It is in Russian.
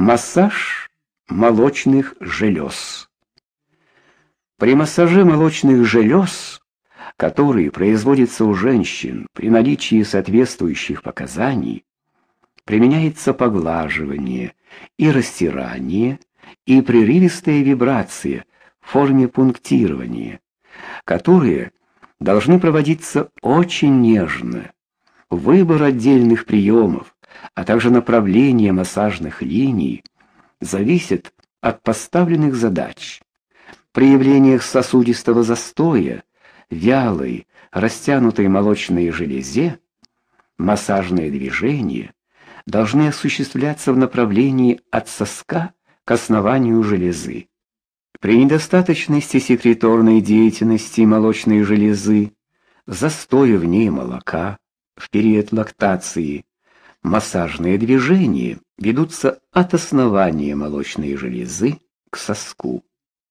Массаж молочных желез. При массаже молочных желез, который производится у женщин при наличии соответствующих показаний, применяется поглаживание и растирание и прерывистые вибрации в форме пунктирования, которые должны проводиться очень нежно. Выбор отдельных приемов а также направление массажных линий зависит от поставленных задач. При явлениях сосудистого застоя, вялой, растянутой молочной железе массажные движения должны осуществляться в направлении от соска к основанию железы. При недостаточности секреторной деятельности молочной железы, застое в ней молока в период лактации, Массажные движения ведутся от основания молочной железы к соску.